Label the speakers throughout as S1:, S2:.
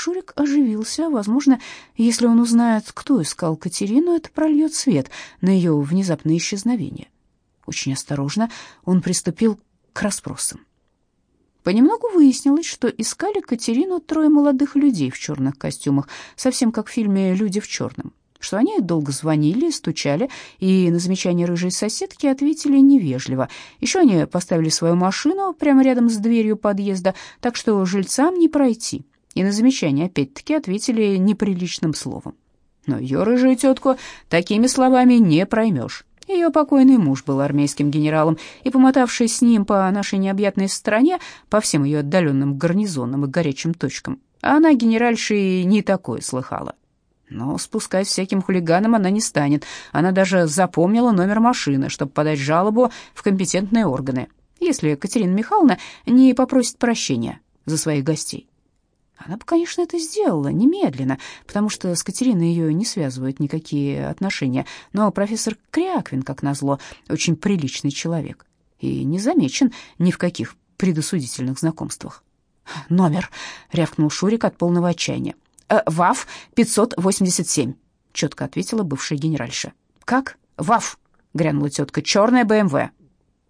S1: Шурик оживился. Возможно, если он узнает, кто искал Катерину, это прольет свет на ее внезапное исчезновение. Очень осторожно он приступил к расспросам. Понемногу выяснилось, что искали Катерину трое молодых людей в черных костюмах, совсем как в фильме «Люди в черном», что они долго звонили, стучали, и на замечание рыжей соседки ответили невежливо. Еще они поставили свою машину прямо рядом с дверью подъезда, так что жильцам не пройти, и на замечание опять-таки ответили неприличным словом. Но ее рыжую тетку такими словами не проймешь. Ее покойный муж был армейским генералом, и, помотавшись с ним по нашей необъятной стране, по всем ее отдаленным гарнизонам и горячим точкам, она генеральшей не такое слыхала. Но спускать всяким хулиганам она не станет. Она даже запомнила номер машины, чтобы подать жалобу в компетентные органы, если Катерина Михайловна не попросит прощения за своих гостей. Она бы, конечно, это сделала немедленно, потому что с Катериной ее не связывают никакие отношения. Но профессор Кряквин, как назло, очень приличный человек и не замечен ни в каких предосудительных знакомствах. «Номер», — рявкнул Шурик от полного отчаяния. «Э, «ВАФ 587», — четко ответила бывшая генеральша. «Как? ВАФ», — грянула тетка, — «черная БМВ».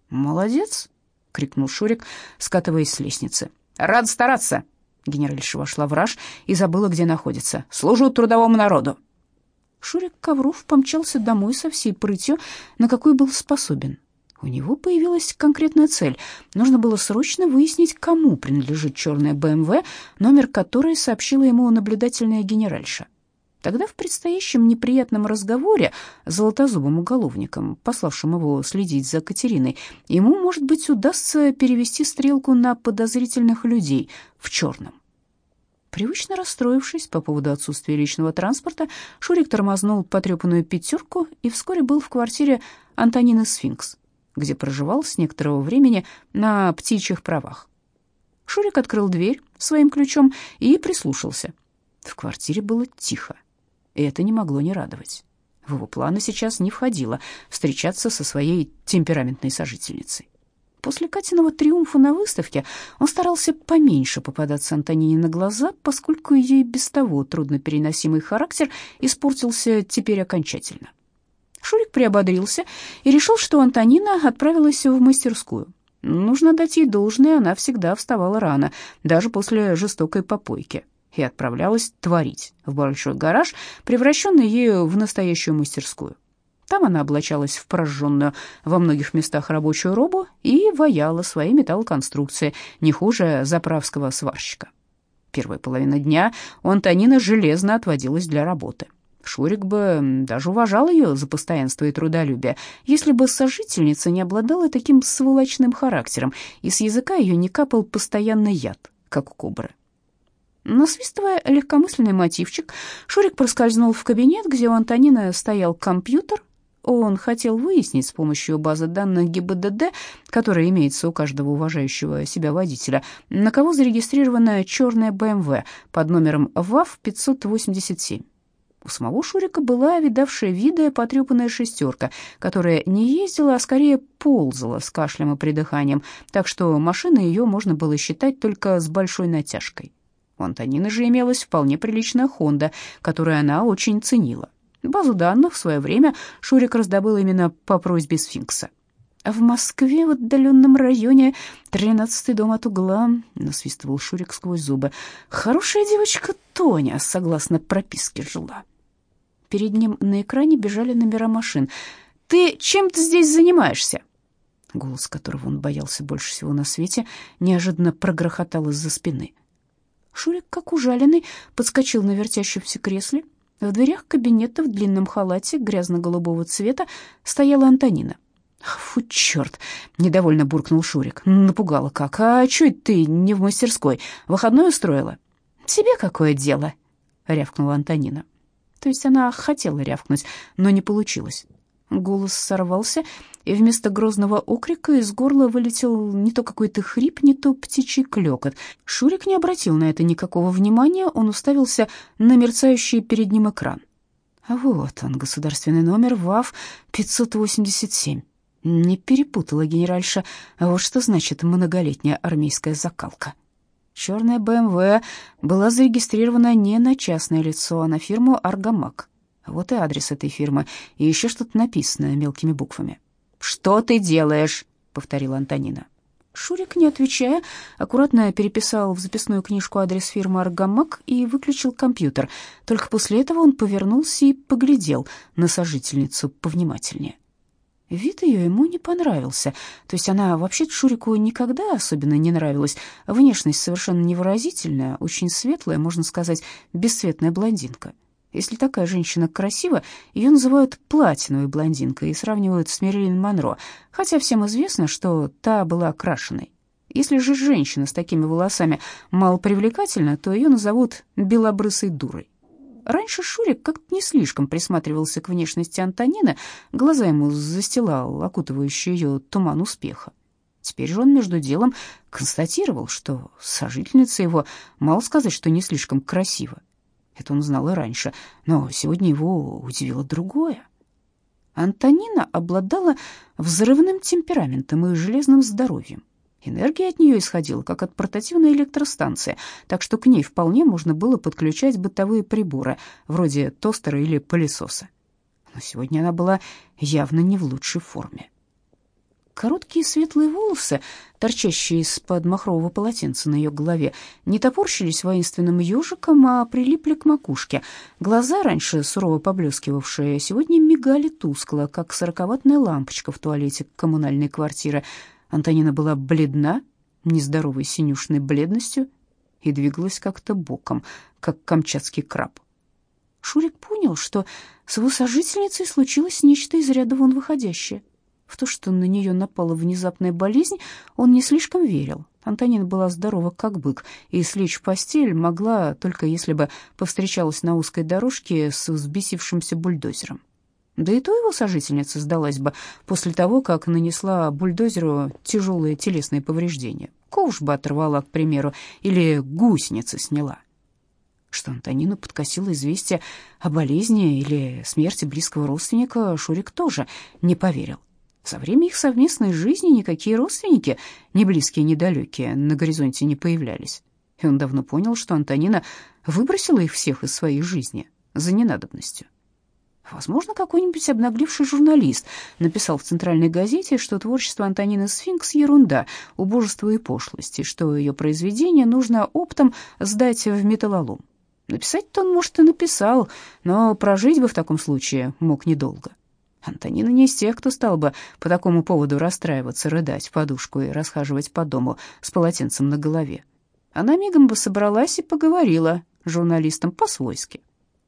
S1: «Молодец», — крикнул Шурик, скатываясь с лестницы. «Рад стараться», Генеральша вошла в раж и забыла, где находится. «Служу трудовому народу!» Шурик Ковров помчался домой со всей прытью, на какой был способен. У него появилась конкретная цель. Нужно было срочно выяснить, кому принадлежит черная БМВ, номер которой сообщила ему наблюдательная генеральша. Тогда в предстоящем неприятном разговоре с золотозубым уголовником, пославшим его следить за Катериной, ему, может быть, удастся перевести стрелку на подозрительных людей в черном. Привычно расстроившись по поводу отсутствия личного транспорта, Шурик тормознул потрепанную пятерку и вскоре был в квартире Антонины Сфинкс, где проживал с некоторого времени на птичьих правах. Шурик открыл дверь своим ключом и прислушался. В квартире было тихо и это не могло не радовать. В его планы сейчас не входило встречаться со своей темпераментной сожительницей. После Катиного триумфа на выставке он старался поменьше попадаться Антонине на глаза, поскольку ее и без того труднопереносимый характер испортился теперь окончательно. Шурик приободрился и решил, что Антонина отправилась в мастерскую. Нужно дать ей должное, она всегда вставала рано, даже после жестокой попойки и отправлялась творить в большой гараж, превращенный ею в настоящую мастерскую. Там она облачалась в прожженную во многих местах рабочую робу и ваяла свои металлоконструкции, не хуже заправского сварщика. Первая половина дня у Антонины железно отводилась для работы. Шурик бы даже уважал ее за постоянство и трудолюбие, если бы сожительница не обладала таким сволочным характером, и с языка ее не капал постоянный яд, как у кобры. Насвистывая легкомысленный мотивчик, Шурик проскользнул в кабинет, где у Антонины стоял компьютер. Он хотел выяснить с помощью базы данных ГИБДД, которая имеется у каждого уважающего себя водителя, на кого зарегистрирована черная БМВ под номером ВАФ-587. У самого Шурика была видавшая виды потрепанная шестерка, которая не ездила, а скорее ползала с кашлем и придыханием, так что машина ее можно было считать только с большой натяжкой. У Антонины же имелась вполне приличная «Хонда», которую она очень ценила. Базу данных в свое время Шурик раздобыл именно по просьбе сфинкса. «В Москве, в отдаленном районе, тринадцатый дом от угла», — насвистывал Шурик сквозь зубы. «Хорошая девочка Тоня, согласно прописке, жила». Перед ним на экране бежали номера машин. «Ты чем ты здесь занимаешься?» Голос, которого он боялся больше всего на свете, неожиданно прогрохотал из-за спины. Шурик, как ужаленный, подскочил на вертящемся кресле. В дверях кабинета в длинном халате грязно-голубого цвета стояла Антонина. «Фу, черт!» — недовольно буркнул Шурик. «Напугала как. А это ты не в мастерской? Выходной устроила?» «Тебе какое дело?» — рявкнула Антонина. То есть она хотела рявкнуть, но не получилось. Голос сорвался, и вместо грозного окрика из горла вылетел не то какой-то хрип, не то птичий клёкот. Шурик не обратил на это никакого внимания, он уставился на мерцающий перед ним экран. Вот он, государственный номер ВАФ-587. Не перепутала генеральша, вот что значит многолетняя армейская закалка. Черная БМВ была зарегистрирована не на частное лицо, а на фирму «Аргамак». Вот и адрес этой фирмы, и еще что-то написано мелкими буквами. «Что ты делаешь?» — повторила Антонина. Шурик, не отвечая, аккуратно переписал в записную книжку адрес фирмы «Аргамак» и выключил компьютер. Только после этого он повернулся и поглядел на сожительницу повнимательнее. Вид ее ему не понравился. То есть она вообще-то Шурику никогда особенно не нравилась. Внешность совершенно невыразительная, очень светлая, можно сказать, бесцветная блондинка. Если такая женщина красива, ее называют платиновой блондинкой и сравнивают с Мерлин Монро, хотя всем известно, что та была окрашенной. Если же женщина с такими волосами малопривлекательна, то ее назовут белобрысой дурой. Раньше Шурик как-то не слишком присматривался к внешности Антонины, глаза ему застилал окутывающий ее туман успеха. Теперь же он между делом констатировал, что сожительница его, мало сказать, что не слишком красива. Это он знал и раньше, но сегодня его удивило другое. Антонина обладала взрывным темпераментом и железным здоровьем. Энергия от нее исходила, как от портативной электростанции, так что к ней вполне можно было подключать бытовые приборы, вроде тостера или пылесоса. Но сегодня она была явно не в лучшей форме. Короткие светлые волосы, торчащие из-под махрового полотенца на ее голове, не топорщились воинственным ежиком, а прилипли к макушке. Глаза, раньше сурово поблескивавшие, сегодня мигали тускло, как сороковатная лампочка в туалете коммунальной квартиры — Антонина была бледна, нездоровой синюшной бледностью, и двигалась как-то боком, как камчатский краб. Шурик понял, что с его сожительницей случилось нечто из ряда вон выходящее. В то, что на нее напала внезапная болезнь, он не слишком верил. Антонина была здорова, как бык, и слечь в постель могла только если бы повстречалась на узкой дорожке с взбесившимся бульдозером. Да и то его сожительница сдалась бы после того, как нанесла бульдозеру тяжелые телесные повреждения. Ковш бы оторвала, к примеру, или гусеницы сняла. Что Антонину подкосило известие о болезни или смерти близкого родственника, Шурик тоже не поверил. За время их совместной жизни никакие родственники, ни близкие, ни далекие, на горизонте не появлялись. И он давно понял, что Антонина выбросила их всех из своей жизни за ненадобностью. Возможно, какой-нибудь обнаглевший журналист написал в центральной газете, что творчество Антонины Сфинкс — ерунда, убожество и пошлость, и что ее произведение нужно оптом сдать в металлолом. Написать-то он, может, и написал, но прожить бы в таком случае мог недолго. Антонина не из тех, кто стал бы по такому поводу расстраиваться, рыдать в подушку и расхаживать по дому с полотенцем на голове. Она мигом бы собралась и поговорила журналистам по-свойски.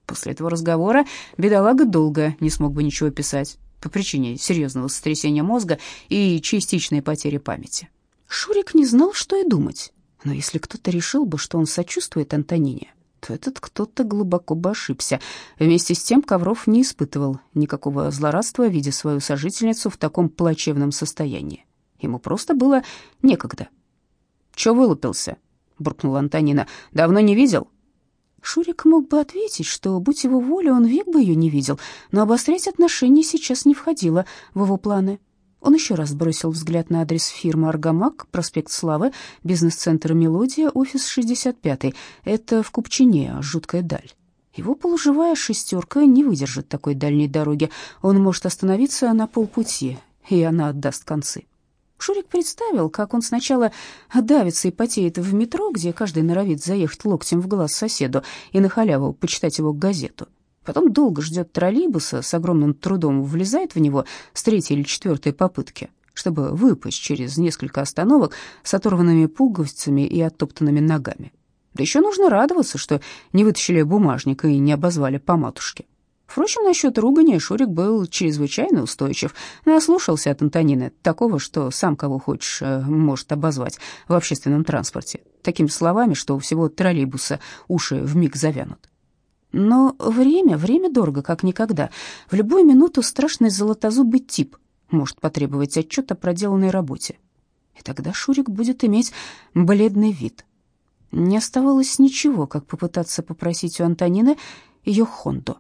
S1: После этого разговора бедолага долго не смог бы ничего писать по причине серьезного сотрясения мозга и частичной потери памяти. Шурик не знал, что и думать. Но если кто-то решил бы, что он сочувствует Антонине, то этот кто-то глубоко бы ошибся. Вместе с тем Ковров не испытывал никакого злорадства, видя свою сожительницу в таком плачевном состоянии. Ему просто было некогда. «Чё вылупился?» — буркнула Антонина. «Давно не видел?» Шурик мог бы ответить, что, будь его воля, он век бы ее не видел, но обострять отношения сейчас не входило в его планы. Он еще раз бросил взгляд на адрес фирмы «Аргамак», проспект Славы, бизнес-центр «Мелодия», офис 65 Это в Купчине, жуткая даль. Его полуживая шестерка не выдержит такой дальней дороги. Он может остановиться на полпути, и она отдаст концы. Шурик представил, как он сначала давится и потеет в метро, где каждый норовит заехать локтем в глаз соседу и на халяву почитать его газету. Потом долго ждет троллейбуса, с огромным трудом влезает в него с третьей или четвертой попытки, чтобы выпасть через несколько остановок с оторванными пуговицами и оттоптанными ногами. Да еще нужно радоваться, что не вытащили бумажник и не обозвали по матушке. Впрочем, насчет ругания Шурик был чрезвычайно устойчив. Наслушался от Антонины такого, что сам кого хочешь э, может обозвать в общественном транспорте. Такими словами, что у всего троллейбуса уши вмиг завянут. Но время, время дорого, как никогда. В любую минуту страшный золотозубый тип может потребовать отчет о проделанной работе. И тогда Шурик будет иметь бледный вид. Не оставалось ничего, как попытаться попросить у Антонины ее Хонду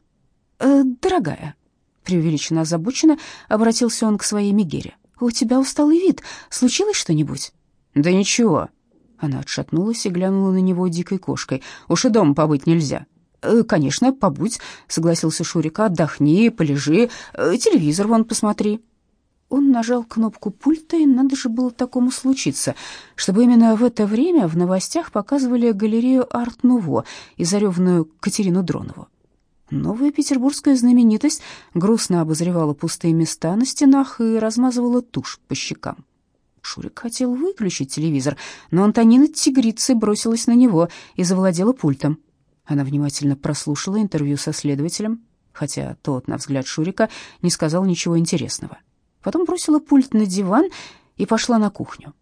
S1: э, дорогая», — преувеличенно озабоченно обратился он к своей Мегере. «У тебя усталый вид. Случилось что-нибудь?» «Да ничего», — Она отшатнулась и глянула на него дикой кошкой. «Уж и дома побыть нельзя». «Э, «Конечно, побудь», — согласился Шурик. «Отдохни, полежи, э, телевизор вон посмотри». Он нажал кнопку пульта, и надо же было такому случиться, чтобы именно в это время в новостях показывали галерею «Арт-Нуво» и заревную Катерину Дронову. Новая петербургская знаменитость грустно обозревала пустые места на стенах и размазывала тушь по щекам. Шурик хотел выключить телевизор, но Антонина тигрицей бросилась на него и завладела пультом. Она внимательно прослушала интервью со следователем, хотя тот, на взгляд Шурика, не сказал ничего интересного. Потом бросила пульт на диван и пошла на кухню.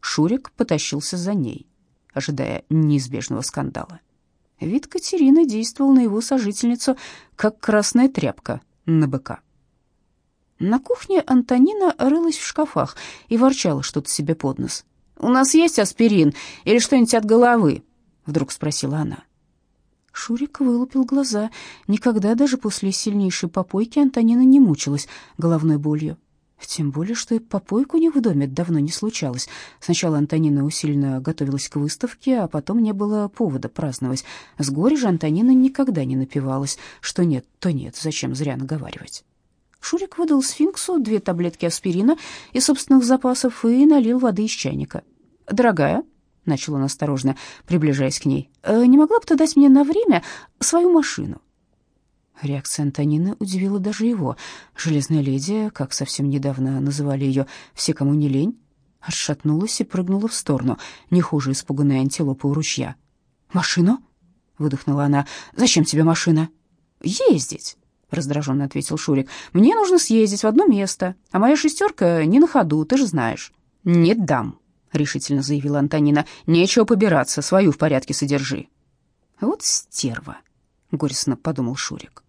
S1: Шурик потащился за ней, ожидая неизбежного скандала. Вид Катерины действовал на его сожительницу, как красная тряпка на быка. На кухне Антонина рылась в шкафах и ворчала что-то себе под нос. «У нас есть аспирин или что-нибудь от головы?» — вдруг спросила она. Шурик вылупил глаза. Никогда даже после сильнейшей попойки Антонина не мучилась головной болью. Тем более, что и попойку у них в доме давно не случалось. Сначала Антонина усиленно готовилась к выставке, а потом не было повода праздновать. С горя же Антонина никогда не напивалась. Что нет, то нет, зачем зря наговаривать. Шурик выдал сфинксу две таблетки аспирина из собственных запасов и налил воды из чайника. «Дорогая», — начал он осторожно, приближаясь к ней, «э, «не могла бы ты дать мне на время свою машину?» Реакция Антонины удивила даже его. Железная леди, как совсем недавно называли ее «все, кому не лень», отшатнулась и прыгнула в сторону, не хуже испуганной антилопы у ручья. «Машину?» — выдохнула она. «Зачем тебе машина?» «Ездить», — раздраженно ответил Шурик. «Мне нужно съездить в одно место, а моя шестерка не на ходу, ты же знаешь». «Не дам», — решительно заявила Антонина. «Нечего побираться, свою в порядке содержи». «Вот стерва», — горестно подумал Шурик.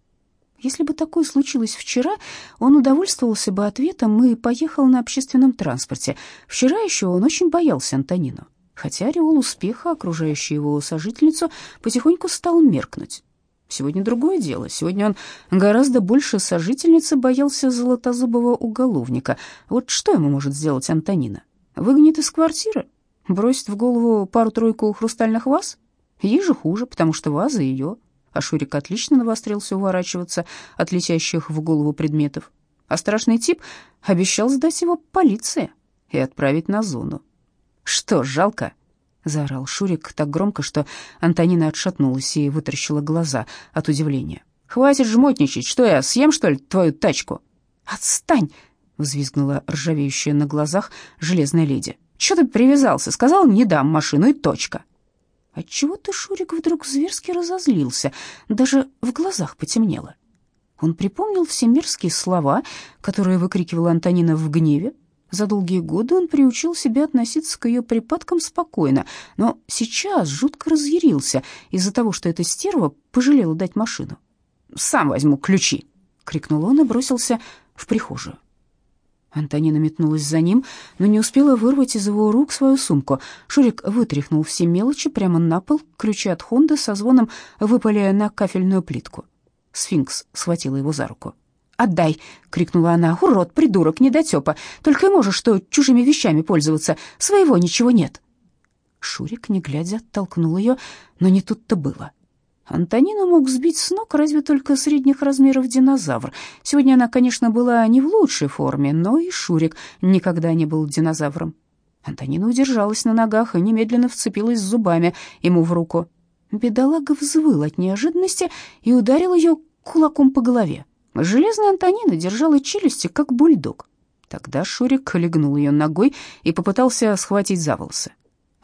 S1: Если бы такое случилось вчера, он удовольствовался бы ответом и поехал на общественном транспорте. Вчера еще он очень боялся Антонину, хотя ореол успеха, окружающий его сожительницу, потихоньку стал меркнуть. Сегодня другое дело. Сегодня он гораздо больше сожительницы боялся золотозубого уголовника. Вот что ему может сделать Антонина? Выгонит из квартиры? Бросит в голову пару-тройку хрустальных ваз? Ей же хуже, потому что ваза ее а Шурик отлично навострился уворачиваться от летящих в голову предметов. А страшный тип обещал сдать его полиции и отправить на зону. «Что, жалко?» — заорал Шурик так громко, что Антонина отшатнулась и вытаращила глаза от удивления. «Хватит жмотничать! Что я, съем, что ли, твою тачку?» «Отстань!» — взвизгнула ржавеющая на глазах железная леди. «Чё ты привязался? Сказал, не дам машину и точка!» Отчего-то Шурик вдруг зверски разозлился, даже в глазах потемнело. Он припомнил все мерзкие слова, которые выкрикивала Антонина в гневе. За долгие годы он приучил себя относиться к ее припадкам спокойно, но сейчас жутко разъярился из-за того, что эта стерва пожалела дать машину. «Сам возьму ключи!» — крикнул он и бросился в прихожую. Антонина метнулась за ним, но не успела вырвать из его рук свою сумку. Шурик вытряхнул все мелочи прямо на пол, ключи от Хонды со звоном выпали на кафельную плитку. Сфинкс схватила его за руку. «Отдай!» — крикнула она. «Урод, придурок, недотёпа! Только и можешь что чужими вещами пользоваться. Своего ничего нет!» Шурик, не глядя, оттолкнул ее, но не тут-то было. Антонина мог сбить с ног разве только средних размеров динозавр. Сегодня она, конечно, была не в лучшей форме, но и Шурик никогда не был динозавром. Антонина удержалась на ногах и немедленно вцепилась зубами ему в руку. Бедолага взвыл от неожиданности и ударил ее кулаком по голове. Железная Антонина держала челюсти, как бульдог. Тогда Шурик легнул ее ногой и попытался схватить за волосы.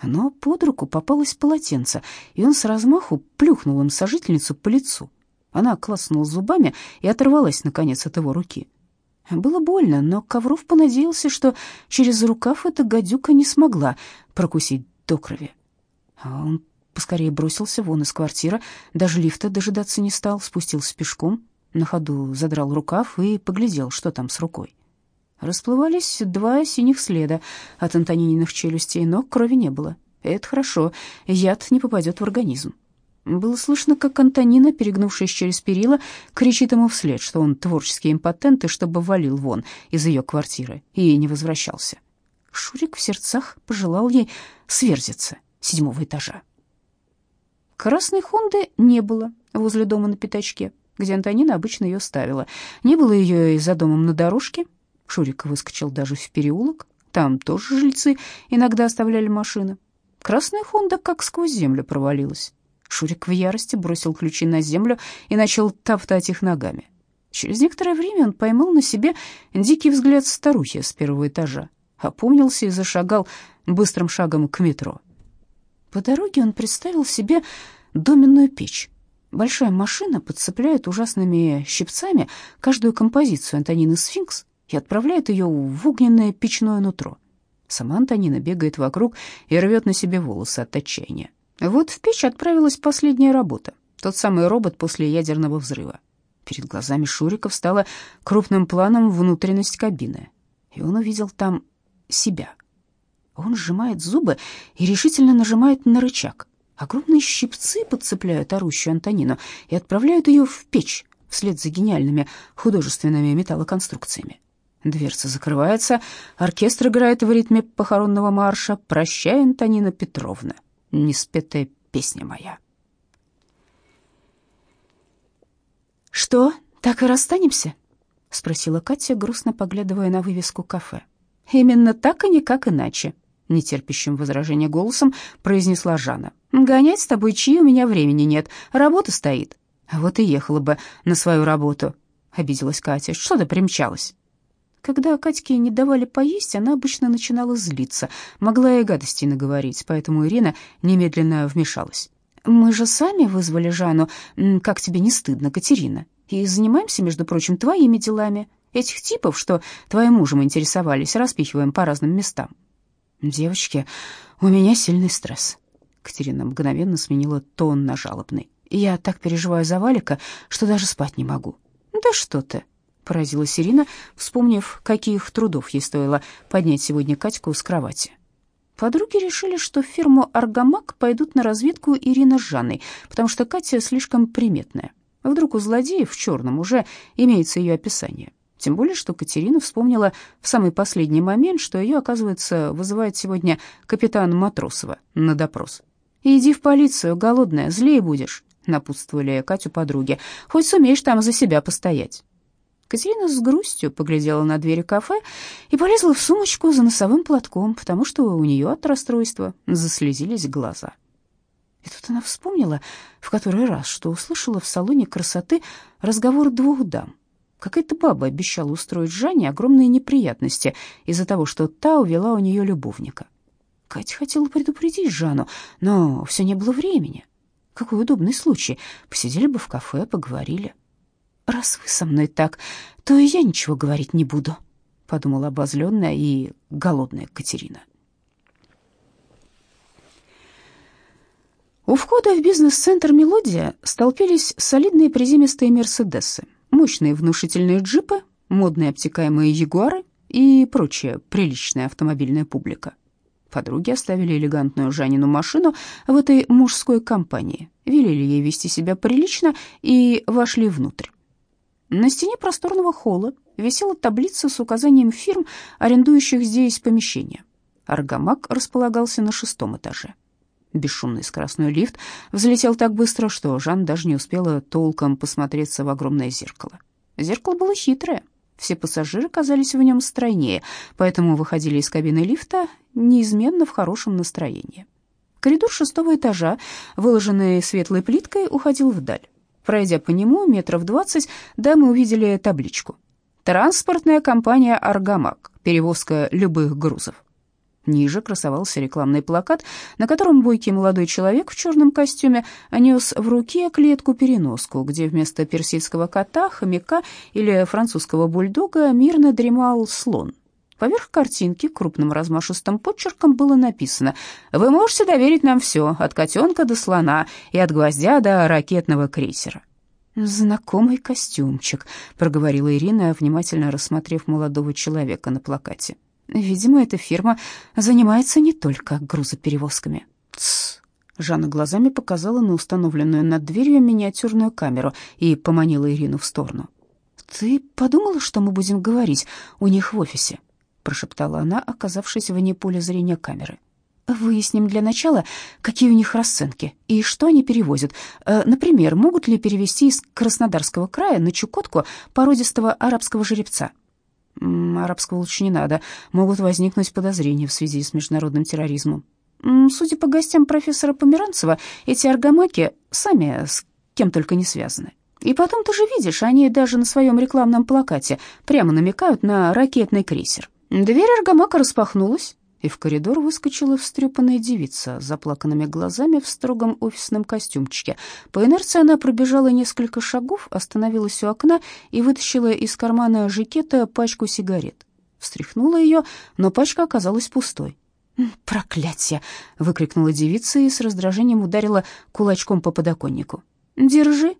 S1: Но под руку попалось полотенце, и он с размаху плюхнул им сожительницу по лицу. Она клацнула зубами и оторвалась, наконец, от его руки. Было больно, но Ковров понадеялся, что через рукав эта гадюка не смогла прокусить до крови. А он поскорее бросился вон из квартиры, даже лифта дожидаться не стал, спустился пешком, на ходу задрал рукав и поглядел, что там с рукой. Расплывались два синих следа от Антонининых челюстей, но крови не было. Это хорошо, яд не попадет в организм. Было слышно, как Антонина, перегнувшись через перила, кричит ему вслед, что он творческий импотент и чтобы валил вон из ее квартиры и не возвращался. Шурик в сердцах пожелал ей сверзиться седьмого этажа. Красной Хонды не было возле дома на пятачке, где Антонина обычно ее ставила. Не было ее и за домом на дорожке. Шурик выскочил даже в переулок. Там тоже жильцы иногда оставляли машины. Красная Хонда как сквозь землю провалилась. Шурик в ярости бросил ключи на землю и начал топтать их ногами. Через некоторое время он поймал на себе дикий взгляд старухи с первого этажа, опомнился и зашагал быстрым шагом к метро. По дороге он представил себе доменную печь. Большая машина подцепляет ужасными щипцами каждую композицию Антонины «Сфинкс» и отправляет ее в огненное печное нутро. Сама Антонина бегает вокруг и рвет на себе волосы от отчаяния. Вот в печь отправилась последняя работа, тот самый робот после ядерного взрыва. Перед глазами Шурика встала крупным планом внутренность кабины, и он увидел там себя. Он сжимает зубы и решительно нажимает на рычаг. Огромные щипцы подцепляют орущую Антонину и отправляют ее в печь вслед за гениальными художественными металлоконструкциями. Дверца закрывается, оркестр играет в ритме похоронного марша «Прощай, Антонина Петровна» неспетая песня моя. «Что, так и расстанемся?» — спросила Катя, грустно поглядывая на вывеску кафе. «Именно так и никак иначе», — нетерпящим возражения голосом произнесла Жанна. «Гонять с тобой чьи у меня времени нет, работа стоит». «А вот и ехала бы на свою работу», — обиделась Катя. «Что ты примчалась?» Когда Катьке не давали поесть, она обычно начинала злиться, могла и гадостей наговорить, поэтому Ирина немедленно вмешалась. «Мы же сами вызвали Жанну, как тебе не стыдно, Катерина, и занимаемся, между прочим, твоими делами. Этих типов, что твоим мужем интересовались, распихиваем по разным местам». «Девочки, у меня сильный стресс». Катерина мгновенно сменила тон на жалобный. «Я так переживаю за Валика, что даже спать не могу». «Да что ты!» Поразилась Ирина, вспомнив, каких трудов ей стоило поднять сегодня Катьку с кровати. Подруги решили, что в фирму «Аргамак» пойдут на разведку Ирина с Жанной, потому что Катя слишком приметная. Вдруг у злодеев в черном уже имеется ее описание. Тем более, что Катерина вспомнила в самый последний момент, что ее, оказывается, вызывает сегодня капитан Матросова на допрос. «Иди в полицию, голодная, злее будешь», — напутствовали Катю подруги. «Хоть сумеешь там за себя постоять». Катерина с грустью поглядела на двери кафе и полезла в сумочку за носовым платком, потому что у нее от расстройства заслезились глаза. И тут она вспомнила в который раз, что услышала в салоне красоты разговор двух дам. Какая-то баба обещала устроить Жанне огромные неприятности из-за того, что та увела у нее любовника. Катя хотела предупредить Жанну, но все не было времени. Какой удобный случай. Посидели бы в кафе, поговорили. «Раз вы со мной так, то и я ничего говорить не буду», — подумала обозленная и голодная Катерина. У входа в бизнес-центр «Мелодия» столпились солидные приземистые «Мерседесы», мощные внушительные джипы, модные обтекаемые «Ягуары» и прочая приличная автомобильная публика. Подруги оставили элегантную Жанину машину в этой мужской компании, велели ей вести себя прилично и вошли внутрь. На стене просторного холла висела таблица с указанием фирм, арендующих здесь помещения. Аргамак располагался на шестом этаже. Бесшумный скоростной лифт взлетел так быстро, что Жан даже не успела толком посмотреться в огромное зеркало. Зеркало было хитрое. Все пассажиры казались в нем стройнее, поэтому выходили из кабины лифта неизменно в хорошем настроении. Коридор шестого этажа, выложенный светлой плиткой, уходил вдаль. Пройдя по нему метров двадцать, дамы увидели табличку. «Транспортная компания «Аргамак». Перевозка любых грузов». Ниже красовался рекламный плакат, на котором бойкий молодой человек в черном костюме нес в руке клетку-переноску, где вместо персидского кота, хомяка или французского бульдога мирно дремал слон. Поверх картинки крупным размашистым почерком было написано «Вы можете доверить нам все, от котенка до слона и от гвоздя до ракетного крейсера». «Знакомый костюмчик», — проговорила Ирина, внимательно рассмотрев молодого человека на плакате. «Видимо, эта фирма занимается не только грузоперевозками». «Тссс», — Жанна глазами показала на установленную над дверью миниатюрную камеру и поманила Ирину в сторону. «Ты подумала, что мы будем говорить у них в офисе?» Прошептала она, оказавшись вне поля зрения камеры. Выясним для начала, какие у них расценки и что они перевозят. Э, например, могут ли перевезти из Краснодарского края на Чукотку породистого арабского жеребца? Арабского лучше не надо. Могут возникнуть подозрения в связи с международным терроризмом. Судя по гостям профессора Померанцева, эти аргамаки сами с кем только не связаны. И потом ты же видишь, они даже на своем рекламном плакате прямо намекают на ракетный крейсер. Дверь аргамака распахнулась, и в коридор выскочила встрепанная девица с заплаканными глазами в строгом офисном костюмчике. По инерции она пробежала несколько шагов, остановилась у окна и вытащила из кармана жакета пачку сигарет. Встряхнула ее, но пачка оказалась пустой. «Проклятие!» — выкрикнула девица и с раздражением ударила кулачком по подоконнику. «Держи!»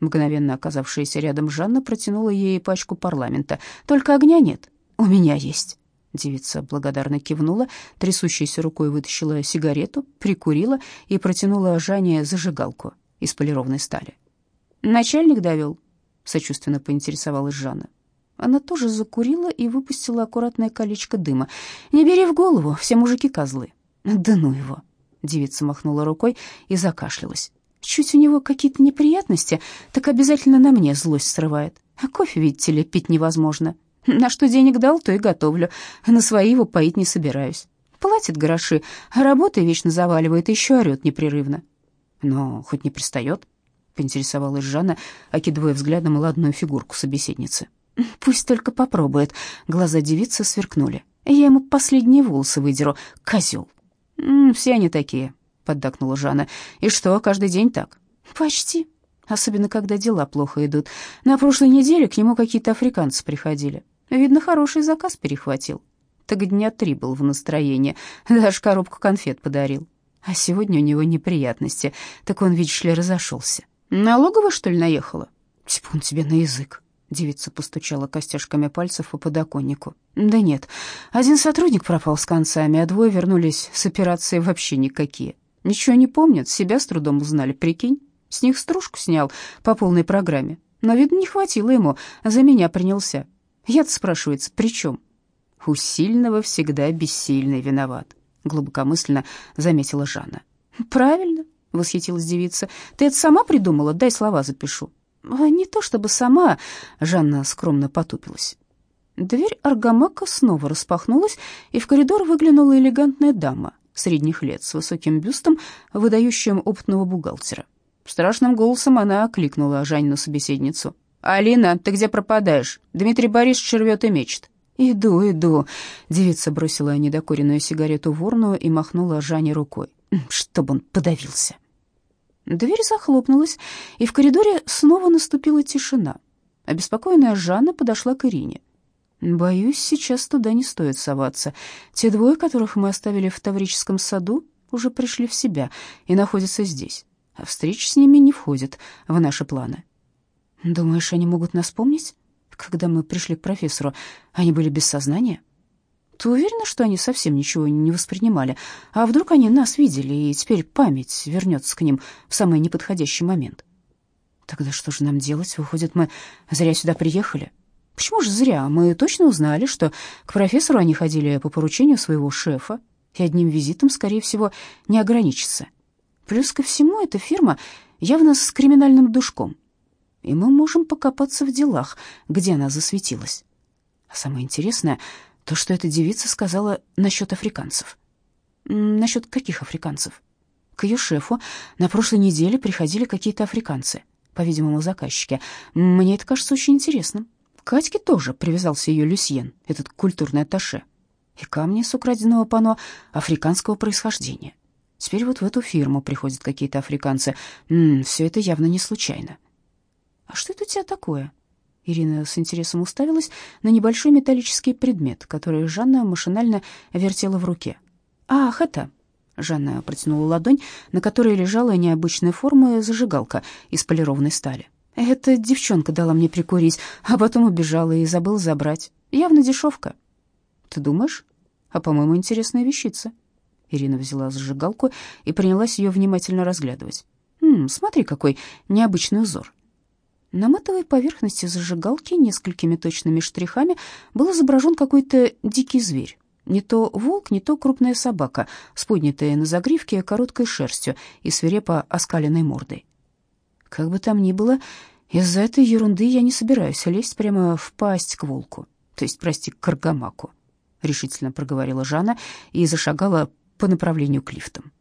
S1: Мгновенно оказавшаяся рядом Жанна протянула ей пачку парламента. «Только огня нет. У меня есть». Девица благодарно кивнула, трясущейся рукой вытащила сигарету, прикурила и протянула Жанне зажигалку из полированной стали. «Начальник довел?» — сочувственно поинтересовалась Жанна. Она тоже закурила и выпустила аккуратное колечко дыма. «Не бери в голову, все мужики козлы». «Да ну его!» — девица махнула рукой и закашлялась. «Чуть у него какие-то неприятности, так обязательно на мне злость срывает. А кофе, видите ли, пить невозможно. На что денег дал, то и готовлю. На свои его поить не собираюсь. Платит гроши, а работа вечно заваливает, еще орет непрерывно. Но хоть не пристает, поинтересовалась Жанна, окидывая взглядом ладную фигурку собеседницы. Пусть только попробует. Глаза девицы сверкнули. Я ему последние волосы выдеру, козел. «Все они такие», — поддакнула Жанна. «И что, каждый день так?» «Почти. Особенно, когда дела плохо идут. На прошлой неделе к нему какие-то африканцы приходили. Видно, хороший заказ перехватил. Так дня три был в настроении, даже коробку конфет подарил. А сегодня у него неприятности, так он, видишь ли, разошелся. Налоговая, что ли, наехала? Типун тебе на язык. Девица постучала костяшками пальцев по подоконнику. Да нет, один сотрудник пропал с концами, а двое вернулись с операции вообще никакие. Ничего не помнят, себя с трудом узнали, прикинь. С них стружку снял по полной программе. Но, видно, не хватило ему, за меня принялся. Я-то, спрашивается, при чем? У сильного всегда бессильный виноват, глубокомысленно заметила Жанна. Правильно, восхитилась девица. Ты это сама придумала? Дай слова запишу. А не то чтобы сама, Жанна скромно потупилась. Дверь аргамака снова распахнулась, и в коридор выглянула элегантная дама средних лет с высоким бюстом, выдающим опытного бухгалтера. Страшным голосом она окликнула Жанину собеседницу. «Алина, ты где пропадаешь? Дмитрий Борисович рвет и мечет». «Иду, иду», — девица бросила недокуренную сигарету в урну и махнула Жане рукой, чтобы он подавился. Дверь захлопнулась, и в коридоре снова наступила тишина. Обеспокоенная Жанна подошла к Ирине. «Боюсь, сейчас туда не стоит соваться. Те двое, которых мы оставили в Таврическом саду, уже пришли в себя и находятся здесь, а встреча с ними не входит в наши планы». Думаешь, они могут нас помнить? Когда мы пришли к профессору, они были без сознания? Ты уверена, что они совсем ничего не воспринимали? А вдруг они нас видели, и теперь память вернется к ним в самый неподходящий момент? Тогда что же нам делать? Выходит, мы зря сюда приехали? Почему же зря? Мы точно узнали, что к профессору они ходили по поручению своего шефа, и одним визитом, скорее всего, не ограничится. Плюс ко всему, эта фирма явно с криминальным душком и мы можем покопаться в делах, где она засветилась. А самое интересное то, что эта девица сказала насчет африканцев. Насчет каких африканцев? К ее шефу на прошлой неделе приходили какие-то африканцы, по-видимому, заказчики. Мне это кажется очень интересным. Катьке тоже привязался ее Люсьен, этот культурный атташе. И камни с украденного пано африканского происхождения. Теперь вот в эту фирму приходят какие-то африканцы. М -м, все это явно не случайно. «А что это у тебя такое?» Ирина с интересом уставилась на небольшой металлический предмет, который Жанна машинально вертела в руке. «Ах, это...» Жанна протянула ладонь, на которой лежала необычная форма зажигалка из полированной стали. «Эта девчонка дала мне прикурить, а потом убежала и забыла забрать. Явно дешевка». «Ты думаешь? А, по-моему, интересная вещица». Ирина взяла зажигалку и принялась ее внимательно разглядывать. «М -м, «Смотри, какой необычный узор». На матовой поверхности зажигалки несколькими точными штрихами был изображен какой-то дикий зверь. Не то волк, не то крупная собака, с поднятой на загривке короткой шерстью и свирепо оскаленной мордой. Как бы там ни было, из-за этой ерунды я не собираюсь лезть прямо в пасть к волку, то есть, прости, к аргамаку, решительно проговорила Жанна и зашагала по направлению к лифтам.